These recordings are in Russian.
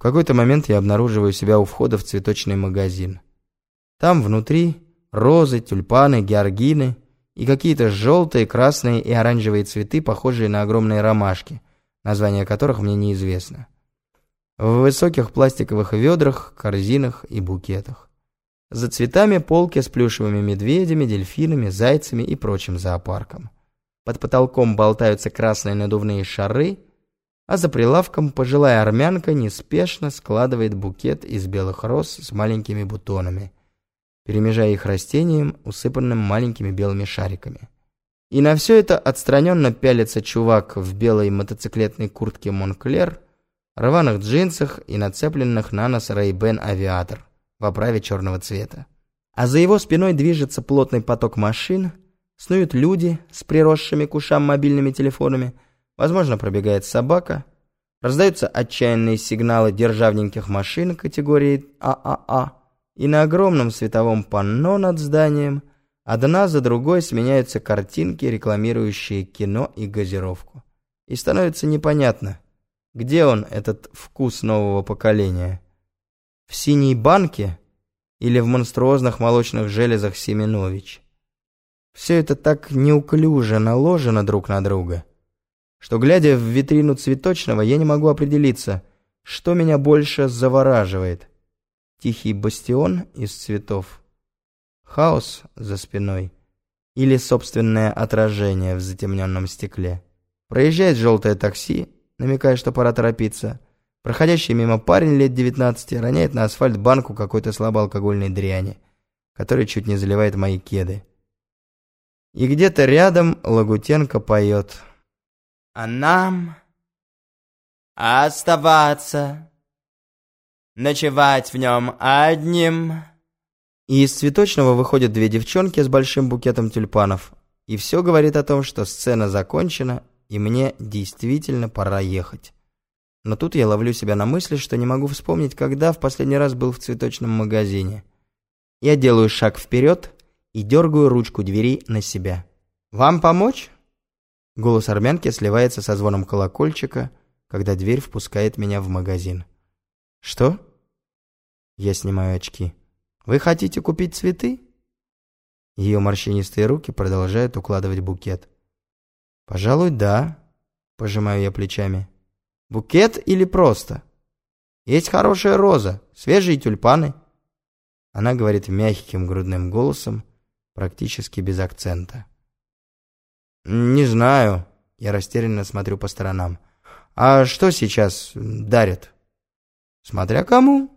В какой-то момент я обнаруживаю себя у входа в цветочный магазин. Там внутри розы, тюльпаны, георгины и какие-то желтые, красные и оранжевые цветы, похожие на огромные ромашки, название которых мне неизвестно. В высоких пластиковых ведрах, корзинах и букетах. За цветами полки с плюшевыми медведями, дельфинами, зайцами и прочим зоопарком. Под потолком болтаются красные надувные шары, а за прилавком пожилая армянка неспешно складывает букет из белых роз с маленькими бутонами, перемежая их растением, усыпанным маленькими белыми шариками. И на все это отстраненно пялится чувак в белой мотоциклетной куртке Монклер, рваных джинсах и нацепленных на нос Ray-Ban Авиатор в оправе черного цвета. А за его спиной движется плотный поток машин, снуют люди с приросшими к ушам мобильными телефонами, возможно, пробегает собака, раздаются отчаянные сигналы державненьких машин категории ААА, и на огромном световом панно над зданием одна за другой сменяются картинки, рекламирующие кино и газировку. И становится непонятно, где он, этот вкус нового поколения – в синей банке или в монструозных молочных железах Семенович. Все это так неуклюже наложено друг на друга, что, глядя в витрину цветочного, я не могу определиться, что меня больше завораживает. Тихий бастион из цветов, хаос за спиной или собственное отражение в затемненном стекле. Проезжает желтое такси, намекая, что пора торопиться – Проходящий мимо парень лет 19 роняет на асфальт банку какой-то слабоалкогольной дряни, которая чуть не заливает мои кеды. И где-то рядом Лагутенко поет. «А нам оставаться, ночевать в нем одним». И из цветочного выходят две девчонки с большим букетом тюльпанов. И все говорит о том, что сцена закончена, и мне действительно пора ехать. Но тут я ловлю себя на мысли, что не могу вспомнить, когда в последний раз был в цветочном магазине. Я делаю шаг вперед и дергаю ручку двери на себя. «Вам помочь?» Голос армянки сливается со звоном колокольчика, когда дверь впускает меня в магазин. «Что?» Я снимаю очки. «Вы хотите купить цветы?» Ее морщинистые руки продолжают укладывать букет. «Пожалуй, да», — пожимаю я плечами. Букет или просто? Есть хорошая роза, свежие тюльпаны. Она говорит мягким грудным голосом, практически без акцента. Не знаю. Я растерянно смотрю по сторонам. А что сейчас дарят? Смотря кому.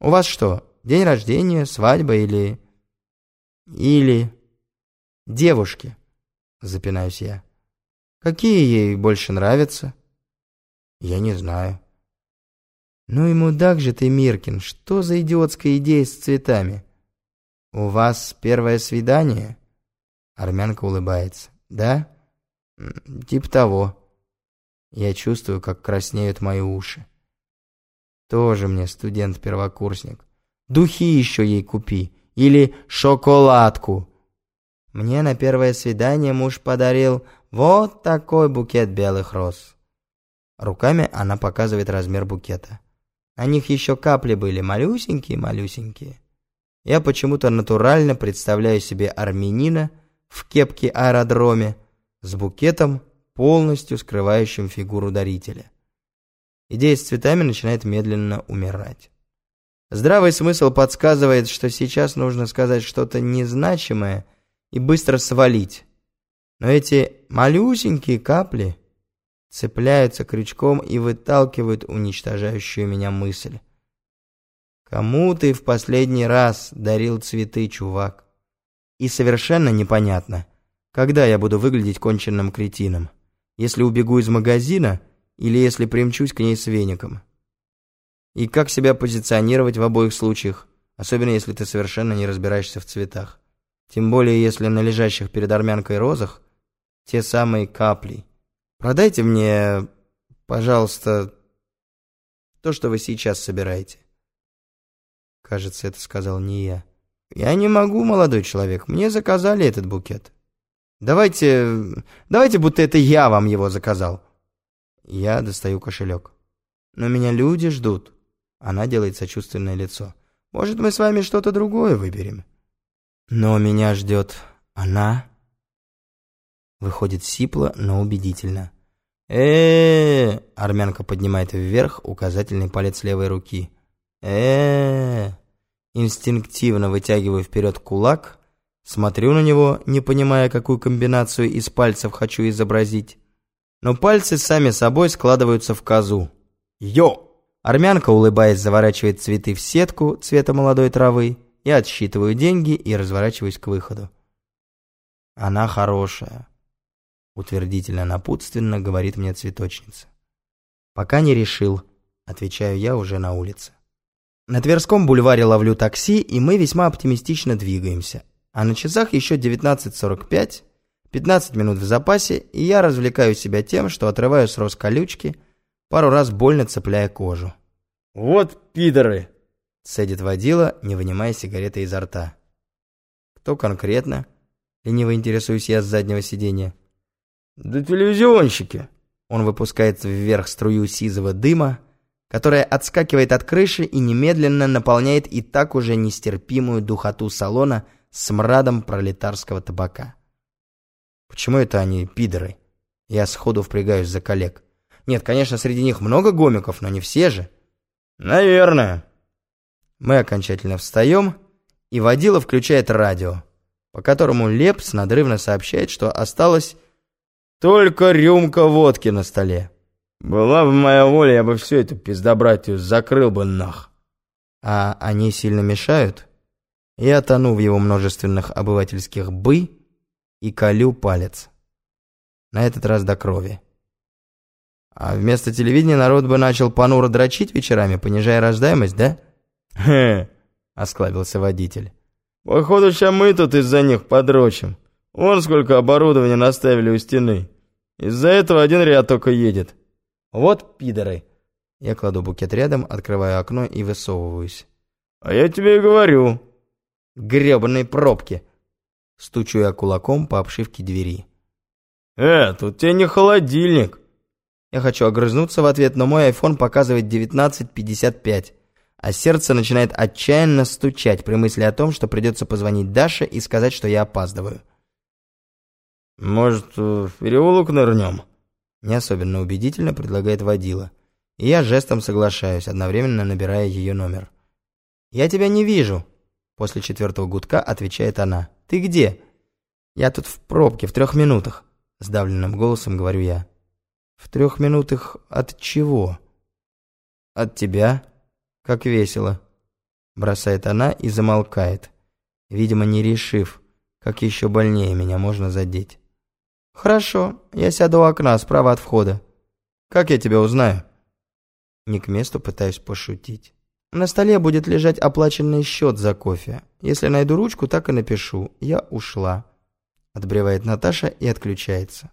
У вас что, день рождения, свадьба или... Или... Девушки, запинаюсь я. Какие ей больше нравятся? Я не знаю. Ну и мудак же ты, Миркин, что за идиотская идея с цветами? У вас первое свидание? Армянка улыбается. Да? Тип того. Я чувствую, как краснеют мои уши. Тоже мне студент-первокурсник. Духи еще ей купи. Или шоколадку. Мне на первое свидание муж подарил вот такой букет белых роз. Руками она показывает размер букета. На них еще капли были малюсенькие-малюсенькие. Я почему-то натурально представляю себе армянина в кепке аэродроме с букетом, полностью скрывающим фигуру дарителя. Идея с цветами начинает медленно умирать. Здравый смысл подсказывает, что сейчас нужно сказать что-то незначимое и быстро свалить. Но эти малюсенькие капли цепляются крючком и выталкивают уничтожающую меня мысль. Кому ты в последний раз дарил цветы, чувак? И совершенно непонятно, когда я буду выглядеть конченным кретином. Если убегу из магазина или если примчусь к ней с веником. И как себя позиционировать в обоих случаях, особенно если ты совершенно не разбираешься в цветах. Тем более, если на лежащих перед армянкой розах те самые капли, Продайте мне, пожалуйста, то, что вы сейчас собираете. Кажется, это сказал не я. Я не могу, молодой человек, мне заказали этот букет. Давайте, давайте, будто это я вам его заказал. Я достаю кошелек. Но меня люди ждут. Она делает сочувственное лицо. «Может, мы с вами что-то другое выберем?» «Но меня ждет она...» Выходит сипло, но убедительно. э Армянка поднимает вверх указательный палец левой руки. э Инстинктивно вытягиваю вперед кулак, смотрю на него, не понимая, какую комбинацию из пальцев хочу изобразить. Но пальцы сами собой складываются в козу. Йо! Армянка, улыбаясь, заворачивает цветы в сетку цвета молодой травы. Я отсчитываю деньги и разворачиваюсь к выходу. Она хорошая. Утвердительно напутственно говорит мне цветочница. Пока не решил, отвечаю я уже на улице. На Тверском бульваре ловлю такси, и мы весьма оптимистично двигаемся. А на часах еще 19.45, 15 минут в запасе, и я развлекаю себя тем, что отрываю с роз колючки, пару раз больно цепляя кожу. «Вот пидоры!» — цедит водила, не вынимая сигареты изо рта. «Кто конкретно?» — лениво интересуюсь я с заднего сиденья. «Да телевизионщики!» Он выпускает вверх струю сизого дыма, которая отскакивает от крыши и немедленно наполняет и так уже нестерпимую духоту салона смрадом пролетарского табака. Почему это они пидоры? Я сходу впрягаюсь за коллег. Нет, конечно, среди них много гомиков, но не все же. Наверное. Мы окончательно встаем, и водила включает радио, по которому Лепс надрывно сообщает, что осталось только рюмка водки на столе. Была бы моя воля, я бы всю эту пиздобратью закрыл бы нах. А они сильно мешают? Я тону в его множественных обывательских «бы» и колю палец. На этот раз до крови. А вместо телевидения народ бы начал понуро дрочить вечерами, понижая рождаемость, да? «Хе!» — осклабился водитель. «Походу, сейчас мы тут из-за них подрочим. Вон сколько оборудования наставили у стены. Из-за этого один ряд только едет. Вот пидоры. Я кладу букет рядом, открываю окно и высовываюсь. А я тебе и говорю. Гребаные пробки. Стучу я кулаком по обшивке двери. Э, тут тебе не холодильник. Я хочу огрызнуться в ответ, но мой iPhone показывает 19.55, а сердце начинает отчаянно стучать при мысли о том, что придется позвонить Даше и сказать, что я опаздываю. «Может, в переулок нырнем?» Не особенно убедительно предлагает водила. И я жестом соглашаюсь, одновременно набирая ее номер. «Я тебя не вижу!» После четвертого гудка отвечает она. «Ты где?» «Я тут в пробке, в трех минутах», сдавленным голосом говорю я. «В трех минутах от чего?» «От тебя?» «Как весело!» Бросает она и замолкает, видимо, не решив, как еще больнее меня можно задеть. «Хорошо, я сяду у окна справа от входа. Как я тебя узнаю?» Не к месту пытаюсь пошутить. «На столе будет лежать оплаченный счет за кофе. Если найду ручку, так и напишу. Я ушла». Отбревает Наташа и отключается.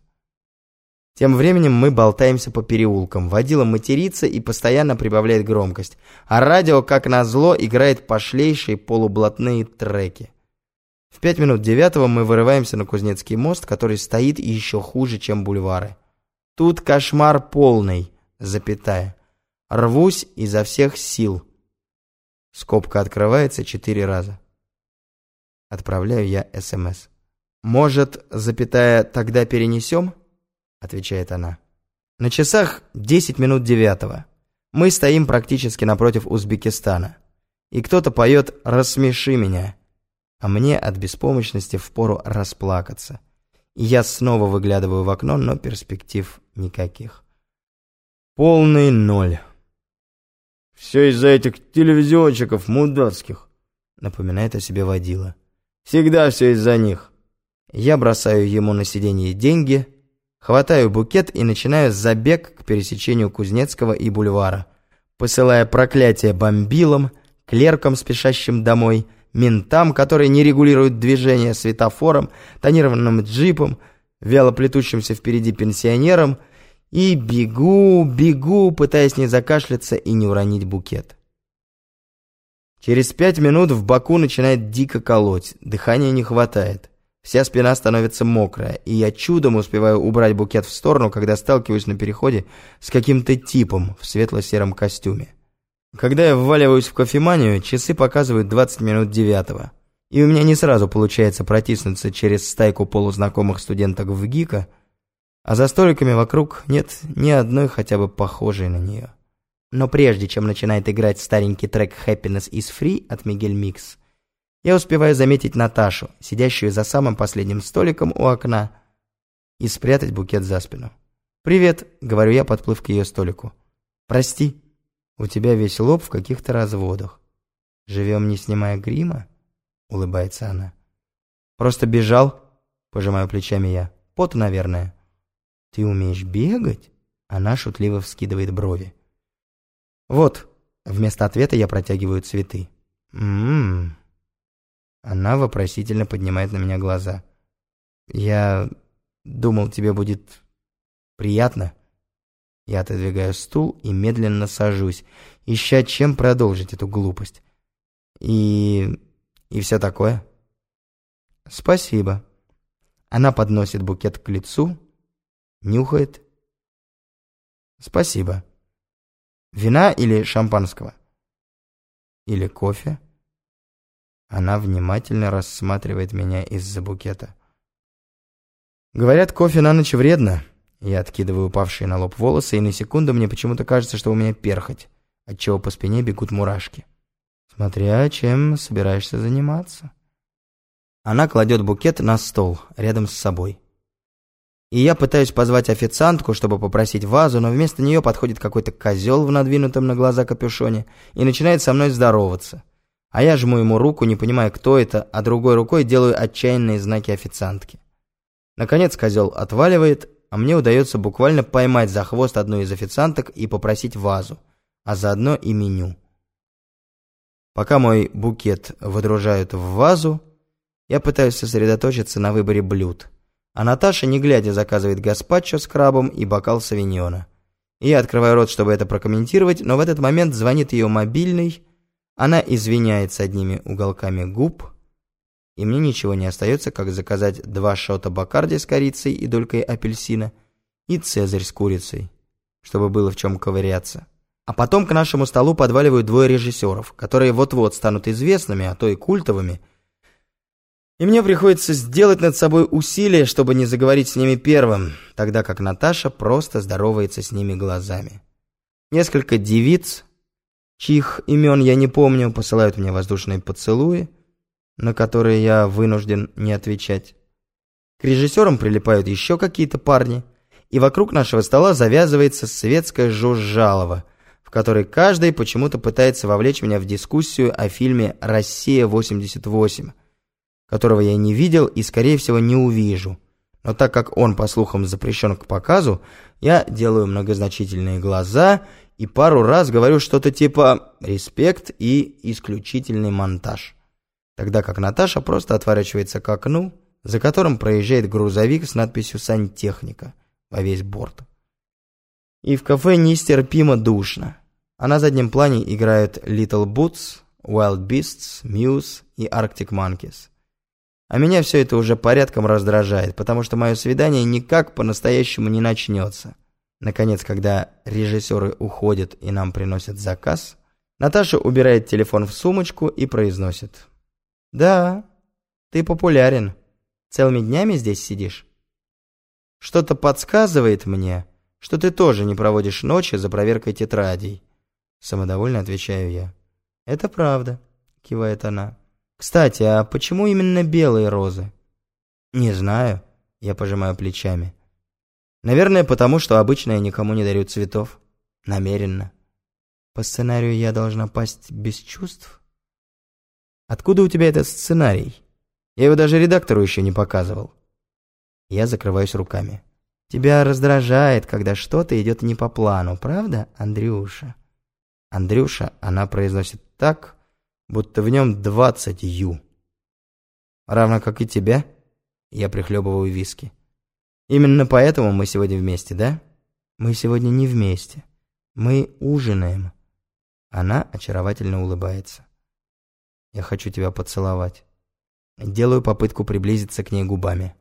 Тем временем мы болтаемся по переулкам. Водила матерится и постоянно прибавляет громкость. А радио, как назло, играет пошлейшие полублатные треки. В пять минут девятого мы вырываемся на Кузнецкий мост, который стоит еще хуже, чем бульвары. Тут кошмар полный, запятая. Рвусь изо всех сил. Скобка открывается четыре раза. Отправляю я СМС. «Может, запятая, тогда перенесем?» Отвечает она. На часах десять минут девятого. Мы стоим практически напротив Узбекистана. И кто-то поет «Рассмеши меня» а мне от беспомощности впору расплакаться. И я снова выглядываю в окно, но перспектив никаких. Полный ноль. «Все из-за этих телевизионщиков мудацких», — напоминает о себе водила. «Всегда все из-за них». Я бросаю ему на сиденье деньги, хватаю букет и начинаю забег к пересечению Кузнецкого и бульвара, посылая проклятие бомбилам, клеркам, спешащим домой, ментам, которые не регулируют движение светофором, тонированным джипом, вяло плетущимся впереди пенсионером, и бегу, бегу, пытаясь не закашляться и не уронить букет. Через пять минут в боку начинает дико колоть, дыхания не хватает. Вся спина становится мокрая, и я чудом успеваю убрать букет в сторону, когда сталкиваюсь на переходе с каким-то типом в светло-сером костюме. Когда я вваливаюсь в кофеманию, часы показывают 20 минут девятого. И у меня не сразу получается протиснуться через стайку полузнакомых студенток в ГИКа, а за столиками вокруг нет ни одной хотя бы похожей на нее. Но прежде чем начинает играть старенький трек «Happiness is Free» от Мигель Микс, я успеваю заметить Наташу, сидящую за самым последним столиком у окна, и спрятать букет за спину. «Привет», — говорю я, подплыв к ее столику. «Прости, у тебя весь лоб в каких-то разводах. Живем, не снимая грима?» — улыбается она. «Просто бежал», — пожимаю плечами я. «Пот, наверное». «Ты умеешь бегать?» Она шутливо вскидывает брови. «Вот», — вместо ответа я протягиваю цветы. «Ммм...» Она вопросительно поднимает на меня глаза. «Я думал, тебе будет приятно». Я отодвигаю стул и медленно сажусь, ища чем продолжить эту глупость. И... и все такое. «Спасибо». Она подносит букет к лицу, нюхает. «Спасибо». «Вина или шампанского?» «Или кофе?» Она внимательно рассматривает меня из-за букета. Говорят, кофе на ночь вредно. Я откидываю упавшие на лоб волосы, и на секунду мне почему-то кажется, что у меня перхоть, отчего по спине бегут мурашки. Смотря чем собираешься заниматься. Она кладет букет на стол, рядом с собой. И я пытаюсь позвать официантку, чтобы попросить вазу, но вместо нее подходит какой-то козел в надвинутом на глаза капюшоне и начинает со мной здороваться. А я жму ему руку, не понимая, кто это, а другой рукой делаю отчаянные знаки официантки. Наконец козел отваливает, а мне удается буквально поймать за хвост одну из официанток и попросить вазу, а заодно и меню. Пока мой букет выдружают в вазу, я пытаюсь сосредоточиться на выборе блюд. А Наташа, не глядя, заказывает гаспачо с крабом и бокал савиньона. И я открываю рот, чтобы это прокомментировать, но в этот момент звонит ее мобильный, она извиняется одними уголками губ, и мне ничего не остается, как заказать два шота бакарди с корицей и долькой апельсина и цезарь с курицей, чтобы было в чем ковыряться. А потом к нашему столу подваливают двое режиссеров, которые вот-вот станут известными, а то и культовыми. И мне приходится сделать над собой усилие, чтобы не заговорить с ними первым, тогда как Наташа просто здоровается с ними глазами. Несколько девиц чьих имен я не помню, посылают мне воздушные поцелуи, на которые я вынужден не отвечать. К режиссерам прилипают еще какие-то парни, и вокруг нашего стола завязывается светская жужжалова, в которой каждый почему-то пытается вовлечь меня в дискуссию о фильме «Россия-88», которого я не видел и, скорее всего, не увижу. Но так как он, по слухам, запрещен к показу, я делаю многозначительные глаза и пару раз говорю что-то типа «респект» и «исключительный монтаж». Тогда как Наташа просто отворачивается к окну, за которым проезжает грузовик с надписью «Сантехника» во весь борт. И в кафе нестерпимо душно. А на заднем плане играют Little Boots, Wild Beasts, Muse и Arctic Monkeys. А меня все это уже порядком раздражает, потому что мое свидание никак по-настоящему не начнется. Наконец, когда режиссеры уходят и нам приносят заказ, Наташа убирает телефон в сумочку и произносит. «Да, ты популярен. Целыми днями здесь сидишь?» «Что-то подсказывает мне, что ты тоже не проводишь ночи за проверкой тетрадей», самодовольно отвечаю я. «Это правда», кивает она. «Кстати, а почему именно белые розы?» «Не знаю», я пожимаю плечами. Наверное, потому что обычно я никому не дарю цветов. Намеренно. По сценарию я должна пасть без чувств? Откуда у тебя этот сценарий? Я его даже редактору еще не показывал. Я закрываюсь руками. Тебя раздражает, когда что-то идет не по плану, правда, Андрюша? Андрюша, она произносит так, будто в нем двадцать ю. Равно как и тебя. Я прихлебываю виски. Именно поэтому мы сегодня вместе, да? Мы сегодня не вместе. Мы ужинаем. Она очаровательно улыбается. Я хочу тебя поцеловать. Делаю попытку приблизиться к ней губами.